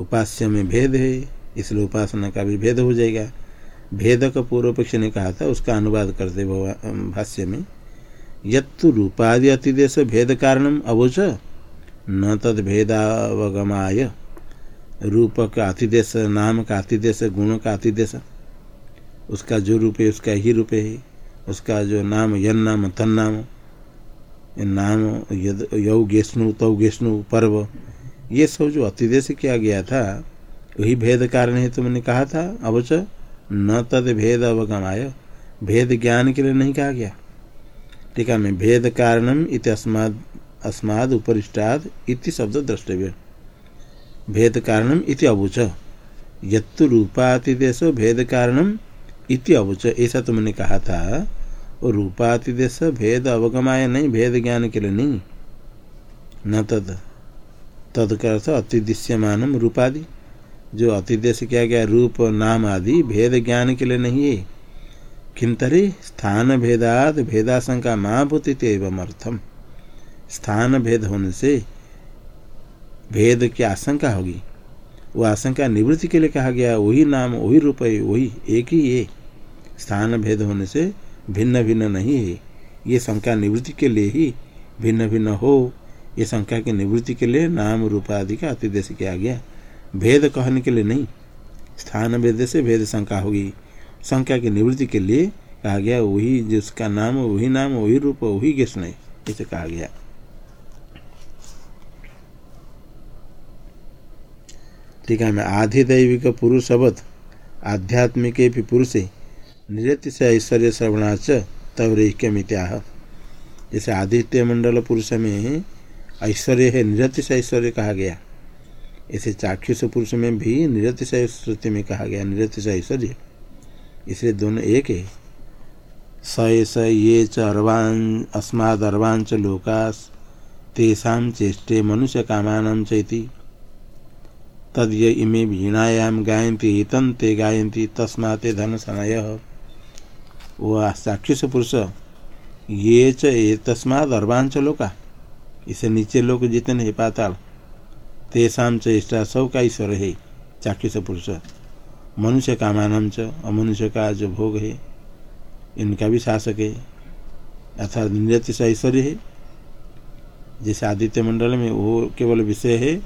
उपास्य में भेद है। इसलिए उपासना का भी भेद हो जाएगा। भेद का पूर्व पक्ष ने कहा था, उसका अनुवाद करते भाष्य में। यत्तु रूपादि अतिदेश भेद कारणम अवोच, न तद भेदावगमाय। रूप का अतिदेश, नाम का अतिदेश, गुण का अतिदेश, उसका जो रूप है, उसका ही रूप है। उसका जो नाम, यन नाम, तन नाम नाम, यद यौ गेष्णु, तौ गेष्णु, पर्व, ये सब जो अतिदेश किया गया था वही भेद कारण है तो मैंने कहा था, अवच न तद भेद अवगमाय। भेद ज्ञान के लिए नहीं कहा गया। टीका में भेद कारणम इत अस्माद अस्माद उपरिष्टाद इति शब्द द्रष्टव्य। भेद कारणम इति अबुच यत्तु रूपातिदेश भेद कारणम इति अबुच ऐसा तो मैंने कहा था और रूपातिदेश भेद अवगमाय नहीं, भेद ज्ञान के लिए नहीं। न तद। तद का अर्थ रूपादि। जो अतिदेश किया गया रूप, नाम आदि, भेद ज्ञान के लिए नहीं। है किंतरी स्थान भेदात भेदाशंका माँ भूति एवं अर्थम। स्थान भेद होने से भेद की आशंका होगी। वो आशंका निवृत्ति के लिए कहा गया, वही नाम, वही रूप है वही एक ही है स्थान भेद होने से भिन्न भिन्न नहीं है। ये शंका निवृत्ति के लिए ही भिन्न भिन्न हो। ये शंका की निवृत्ति के लिए नाम रूप आदि का अतिदेश किया गया। भेद कहने के लिए नहीं। स्थान भेद से भेद शंका होगी। शंका की निवृत्ति के लिए कहा गया, वही जिसका नाम, वही नाम, वही रूप, वही कृष्ण इसे कहा गया। ठीक है, मैं आधिदैविक पुरुषवत आध्यात्मिक भी पुरुष से ऐश्वर्य श्रवणाच तब तवरेक्यमित्याह जैसे आदित्य मंडल पुरुष में ऐश्वर्य है, निरति से ऐश्वर्य कहा गया। ऐसे चाक्षुष पुरुष में भी निरतिशय श्रुति में कहा गया निरतिशय ऐश्वर्य। इसलिए दोनों एक है। स स ये च अर्वान्, अस्माद अर्वांच लोकास, तेषा चेष्टे मनुष्य कामान चैती। तद ये इमे वीणायाम गायंती हितं ते गायंती तस्मात् धन सनय वो साक्षुष पुरुष, ये च तस्माद लोका। इसे नीचे लोग जितने पाताल। तेषा च इष्टा सब का ईश्वर है चाक्षुष पुरुष। मनुष्य का मानम च, अमनुष्य का जो भोग है इनका भी शासक है। अर्थात नृत्य से ऐश्वर्य है। जैसे आदित्य मंडल में वो केवल विषय है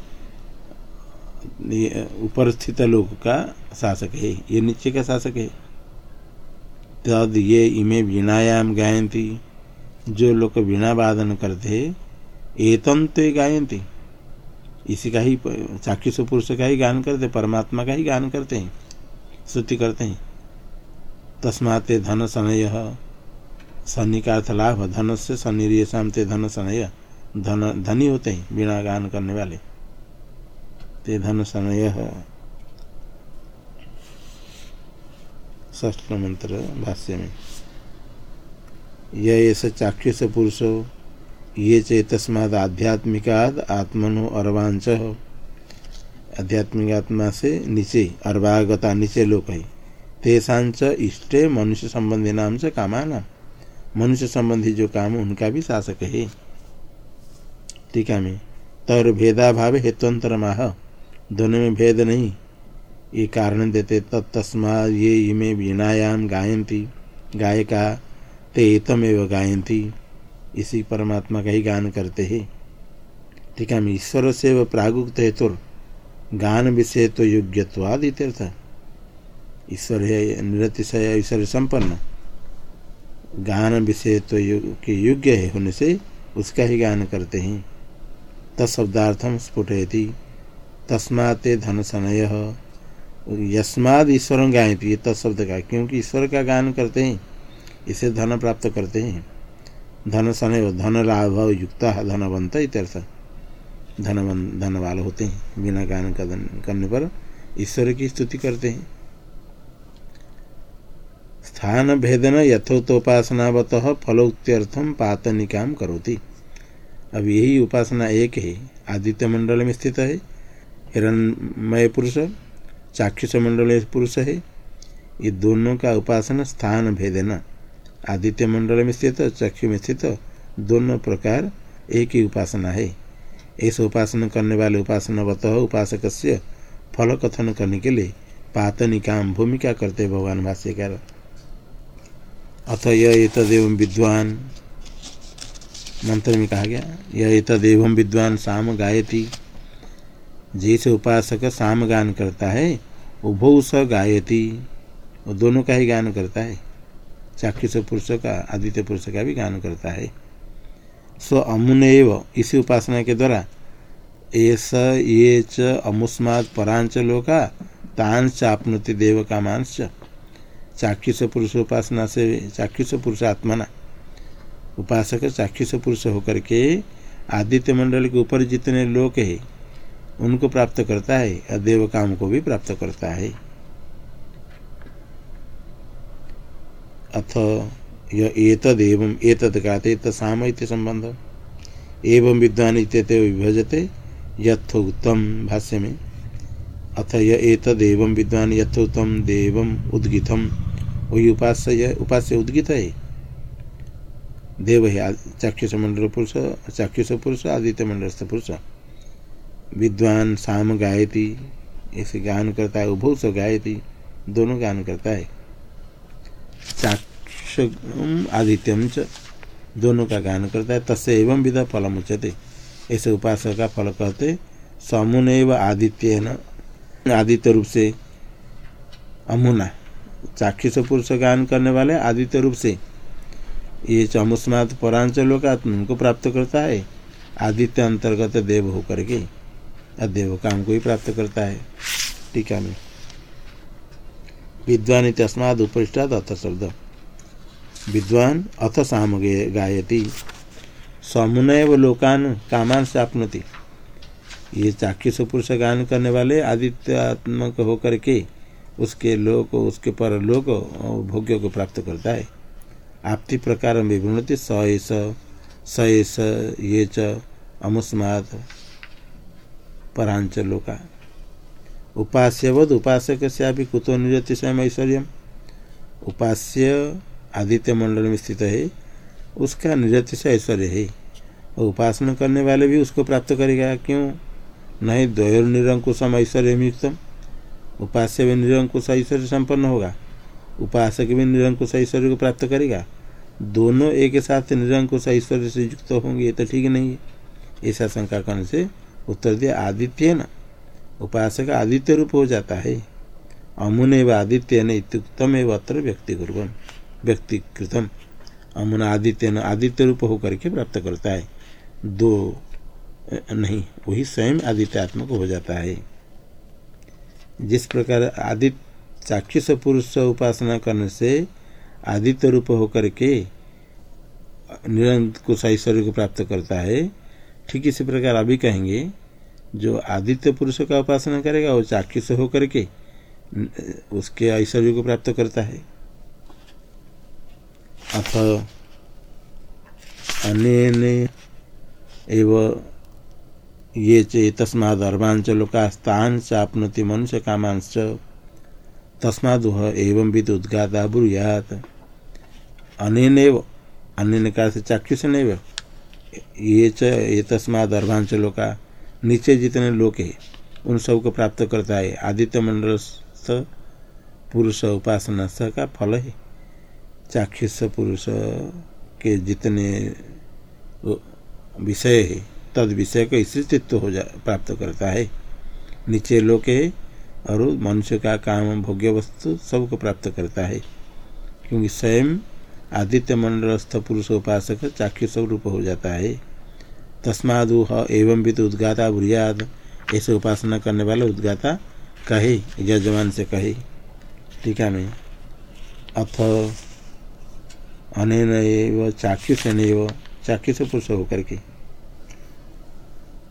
ऊपर स्थित का शासक है, ये नीचे का शासक है। तद ये इमे वीणायाम गायंती जो लोग वीणा वादन करते एतम तो गायंती इसी का ही, चाक्षुष पुरुष का ही गान करते, परमात्मा का ही गान करते हैं, स्तुति करते हैं। तस्माते धन सनय शनि का अर्थ लाभ धन से शनि शामते धन सनय धन धनी होते हैं, बिना गान करने वाले। ते धन ष्ठ मंत्र भाष्य में। ये चाक्षुष पुरुषो ये चेतस्माद आध्यात्मिकाद आत्मनो अर्वांच आध्यात्मिक आत्मा से नीचे, अर्वागता नीचे लोक है तेसांच इष्टे मनुष्य संबंधी नाम से कामाना। मनुष्य संबंधी जो काम, उनका भी शासक है। टीका में। तर भेदाभाव हेतुअंतर माह दोनों में भेद नहीं। ये कारण देते तत्स्मा ये इमे वीणायाम गायंती गायिका ते तमेव गायंती इसी परमात्मा का ही गान करते हैं। ठीक है ईश्वर से वह प्रागुक्त है तो गान विषय तो योग्यवाद इत्यर्थ ईश्वर है निरतिशय ईश्वर संपन्न। गान विषय तो के योग्य है, होने से उसका ही गान करते हैं। तत्शब्दार्थम स्फुटयति, तस्माते धन सनय यस्माद ईश्वर गायती, ये तत्शब्द का, क्योंकि ईश्वर का गान करते हैं, इसे धन प्राप्त करते हैं। धन सन धन लाभ युक्त धनवंत इत्यर्थ। धन धन वाले होते हैं। बिना गान करने पर ईश्वर की स्तुति करते हैं। स्थान भेदन यथोत्पासनावत फलोक्त्यर्थम पातनिका करोति। अब यही उपासना एक है। आदित्य मंडल में स्थित है। हिरणमय पुरुष, चाक्षुष मंडल पुरुष है। ये दोनों का उपासना स्थान भेदना। आदित्य मंडल में स्थित चक्षु में स्थित, दोनों प्रकार एक ही उपासना है। ऐसे उपासना करने वाले उपासना बत उपासक से फल कथन करने के लिए पातनिकाम भूमिका करते भगवान भाष्यकार। अथ यह तदेव विद्वान, मंत्र में कहा गया यह तदेव विद्वान साम गायती। जैसे उपासक साम गान करता है, उभो स गायती। वो दोनों का ही गान करता है। चाक्षुष पुरुष का, आदित्य पुरुष का भी गान करता है। सो अमुन इसी उपासना के द्वारा ऐसा ये, च अमुस्माद परांच लोका तान चापनुति देव का मांस चाक्षुष पुरुष उपासना से, चाक्षुष पुरुष आत्मना। उपासक चाक्षुष पुरुष होकर के आदित्य मंडल के ऊपर जितने लोक है, उनको प्राप्त करता है और देव काम को भी प्राप्त करता है। अथ एतदेव एतद तसाम संबंध एवं विद्वान विभजते यथोक्तम भाष्य में अथ यतदेव विद्वान यथोक्तम देवम वही उपास्य उपास्य उद्गित है। देव है चाक्षुष मंडल पुरुष, चाक्षुष पुरुष, आदित्य मंडलस्थ पुरुष। विद्वान साम गायती ऐसे गान करता है उभूस गायती, दोनों गान करता है। चाक्ष आदित्यम च दोनों का गान करता है। तस्य एवं विधा फल मुचते ऐसे उपासक का फल कहते समुन एवं आदित्य न आदित्य रूप से अमुना, चाक्षुष पुरुष गान करने वाले आदित्य रूप से। ये चमुस्मात परांचलों का उनको प्राप्त करता है। आदित्य अंतर्गत देव होकर के देव काम को ही प्राप्त करता है। टीका में विद्वान तस्माद उपरिष्टाद अथ शब्द विद्वान अथ साम गायती। समुनय लोकान कामान से आपनति ये चाक्षुष पुरुष गान करने वाले, आदित्यात्मक होकर के उसके लोक, उसके पर लोक भोग्य को प्राप्त करता है। आपति प्रकार विवृणति, स एस स एस ये च अमुस्मात् परांच लोका। उपास्यवद उपासक से अभी कुतो निरति स्वयं ऐश्वर्य उपास्य आदित्य मंडल में स्थित है, उसका निरति से ऐश्वर्य है। और उपासना करने वाले भी उसको प्राप्त करेगा, क्यों? नहीं, द्वयर निरंकुशम ऐश्वर्य युक्तम। उपास्य भी निरंकुश ऐश्वर्य संपन्न होगा। उपासक भी निरंकुश ऐश्वर्य को प्राप्त करेगा। दोनों एक साथ निरंकुश ऐश्वर्य से युक्त होंगे तो ठीक नहीं है। ऐसा शंका करने से उत्तर दिया, आदित्य न? उपासक आदित्य रूप हो जाता है। अमुन व आदित्य ने इतुक्तम एवं अत्र व्यक्ति कुर्बन व्यक्तिकृतम। अमुन आदित्य न आदित्य रूप होकर के प्राप्त करता है। दो नहीं, वही स्वयं आदित्यात्मक हो जाता है। जिस प्रकार आदित्य चाक्षुष पुरुष उपासना करने से आदित्य रूप होकर के निरंत निरंकुश ऐश्वर्य को प्राप्त करता है, ठीक इसी प्रकार अभी कहेंगे जो आदित्य पुरुष का उपासना करेगा, वो चाक्षुष होकर के, उसके ऐश्वर्य को प्राप्त करता है। अथ अनेन एव ये चे का स्थान चापनति मनुष्य कामांश तस्माद एवं विद उद्गाता ब्रूयात। अनेन अन्य का चाक्षुष नहीं ये च ये तस्माद अर्भांचलोका नीचे जितने लोग है, उन सबको प्राप्त करता है। आदित्य मंडल पुरुष उपासना स का फल है। चाक्षुष पुरुष के जितने विषय है, तद विषय को स्थितित्व हो जा, प्राप्त करता है। नीचे लोक है, और मनुष्य का काम, भोग्य वस्तु सबको प्राप्त करता है। क्योंकि स्वयं आदित्य मंडलस्थ पुरुष उपासक चाक्षुष रूप हो जाता है। तस्मादुह एवं भी तो उद्गाता बुरियाद। ऐसे उपासना करने वाला उद्गाता कहे, यजमान से कहे। टीका में। अथ अन चाक्षुष चाक्षुष पुरुष होकर के।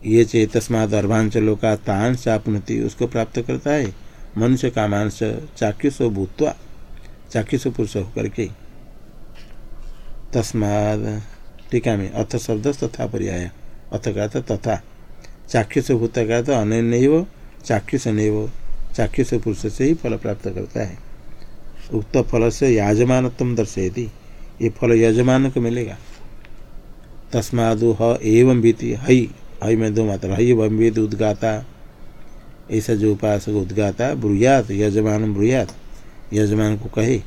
ये चे तस्माद अर्भांचलों का तान चापनति, उसको प्राप्त करता है। मनुष्य का मांस चाक्षुष भूतवा चाक्षुष पुरुष होकर के। तस्माद। टीका में। अर्थ शब्द तथा पर्याय। अथ तथा। चाक्षुष का तो अनन्य चाक्षुष नैव, चाक्षुष पुरुष से ही फल प्राप्त करता है। उक्त फल से याजमान दर्शयती। ये फल यजमान को मिलेगा। तस्मादु ह एवं भीति हई हई में दो मात्रा हई एवं वेद उद्गाता। ऐसा जो उपासक उद्गाता, ब्रुयात, यजमान ब्रुयात। यजमान को कहे,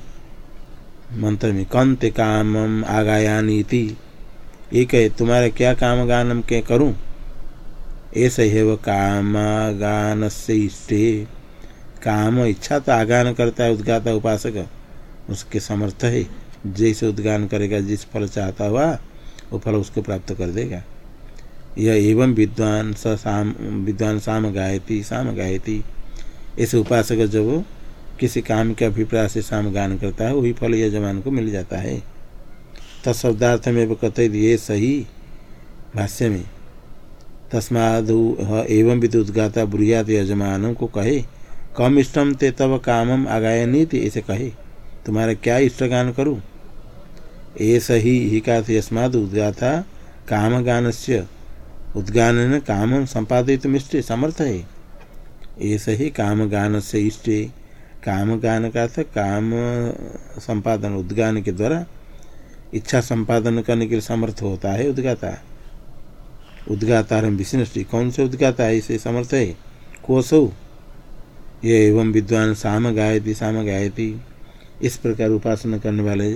मंत्र में कंत कामम आगायानीति। एक है, तुम्हारा क्या काम गानम के करूँ? ऐसा है वह काम, गान से इष्टे। काम इच्छा तो आगान करता है उद्गाता उपासक। उसके समर्थ है, जैसे उद्गान करेगा, जिस फल चाहता हुआ, वो फल उसको प्राप्त कर देगा। यह एवं विद्वान स साम, विद्वान साम गायती साम गायती। ऐसे उपासक जब किसी काम के अभिप्राय से साम गान करता है, वही फल यजमान को मिल जाता है। तत्शब्दार्थ में कथित ये सही भाष्य में। तस्मादु एवं भी उद्गाता ब्रुयात यजमानों को कहे, कम इष्टम ते तब कामम आगाय नीति ऐसे कहे। तुम्हारा क्या इष्टगान करूँ? ऐसा ही ही का यस्माद उद्गाता काम गान से उद्गान काम संपादित इष्ट, समर्थ है। ऐसा ही काम गान से इष्ट काम गान का था काम संपादन उद्गान के द्वारा इच्छा संपादन करने के लिए समर्थ होता है, उद्गाता उद्गाता विष्णुष्टि, कौन से उद्गाता है? इसे समर्थ है। कोसो, ये एवं विद्वान साम गायती साम गायती इस प्रकार उपासना करने वाले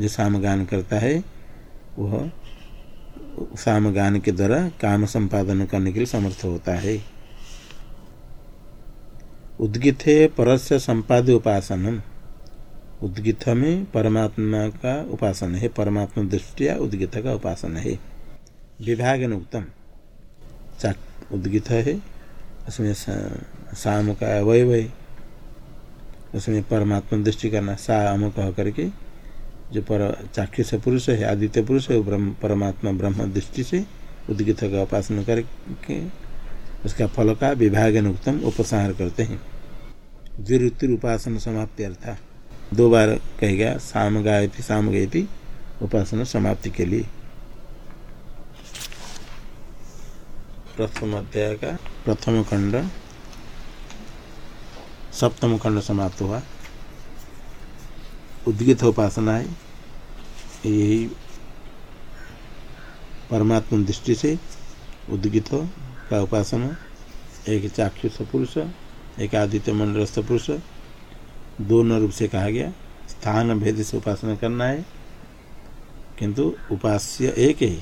जो साम गान करता है, वह साम गान के द्वारा काम संपादन करने के लिए समर्थ होता है। उद्गित है परस्य संपाद्य उपासनम। उद्गित में परमात्मा का उपासन है, परमात्मा दृष्टिया उद्गित का उपासन है। विभाग उत्तम उद्गित है, उसमें शाम का अवय उसमें परमात्मा दृष्टि करना अम कह करके, जो पर, चाक्षुष पुरुष है, आदित्य पुरुष है ब्रह्म, परमात्मा ब्रह्म दृष्टि से उद्गित का उपासना करके, उसका फल का विभाग उत्तम उपसंहार करते हैं। द्विरुतिर उपासना समाप्ति अर्था दो बार कहेगा शाम गायती शाम गई उपासना समाप्ति के लिए। प्रथम अध्याय का प्रथम खंड, सप्तम खंड समाप्त हुआ। उद्गित उपासना है, यही परमात्मा दृष्टि से उद्गित का उपासना। एक चाक्षुष पुरुष, एक आदित्य मंडलस्थ पुरुष दोनों रूप से कहा गया। स्थान भेद से उपासना करना है, किंतु उपास्य एक है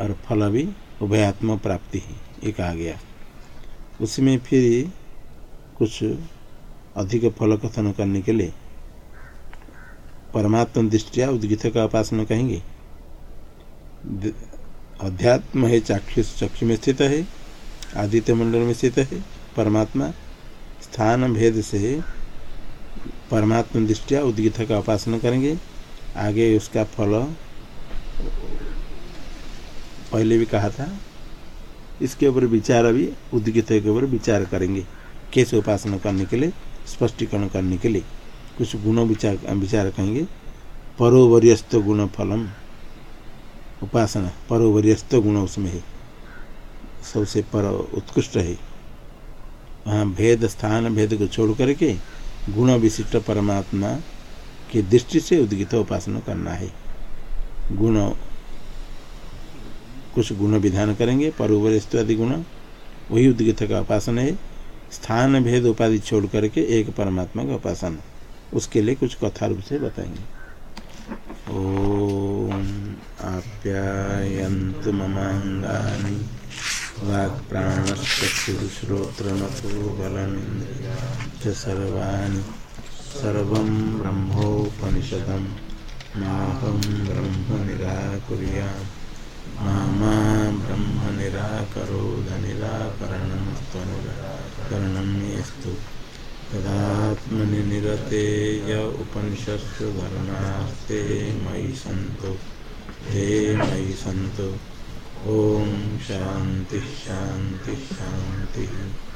और फल भी उभयात्म प्राप्ति ही, ये कहा गया। उसमें फिर कुछ अधिक फल कथन करने के लिए परमात्म दृष्टिया उद्गित का उपासना कहेंगे। अध्यात्म है, चाक्षुष चक्षु में स्थित है, आदित्य मंडल में स्थित है, परमात्मा स्थान भेद से परमात्मा दृष्टिया उद्गित का उपासना करेंगे। आगे उसका फल, पहले भी कहा था, इसके ऊपर विचार भी उद्गित के ऊपर विचार करेंगे। कैसे उपासना करने के लिए, स्पष्टीकरण करने के लिए। कुछ गुणों विचार विचार कहेंगे। परोवरियस्त गुण फलम, उपासना, परोवरियस्त गुण उसमें है। सबसे पर उत्कृष्ट है। वहाँ भेद, स्थान भेद को छोड़ करके गुण विशिष्ट परमात्मा की दृष्टि से उद्गित उपासना करना है। गुण, कुछ गुण विधान करेंगे परोवरिस्त आदि गुण, वही उद्गित का उपासना है। स्थान भेद उपाधि छोड़ करके एक परमात्मा का उपासना। उसके लिए कुछ कथा रूप से बताएँगे। ओम आप्यायंत ममांगानी वाक् प्राणश्चक्षुश्रोत्रमथो बलमिन्द्रिया सर्वाणि सर्वं ब्रह्मोपनिषदं माहं ब्रह्म निराकुर्याम् मा ब्रह्म निराकरोध निराकरणमस्तनिराकरणं मेस्तु निरते य उपनिषत्सु धर्मास्ते मयि सन्तु। मयि सन्तु। Om Shanti Shanti Shanti.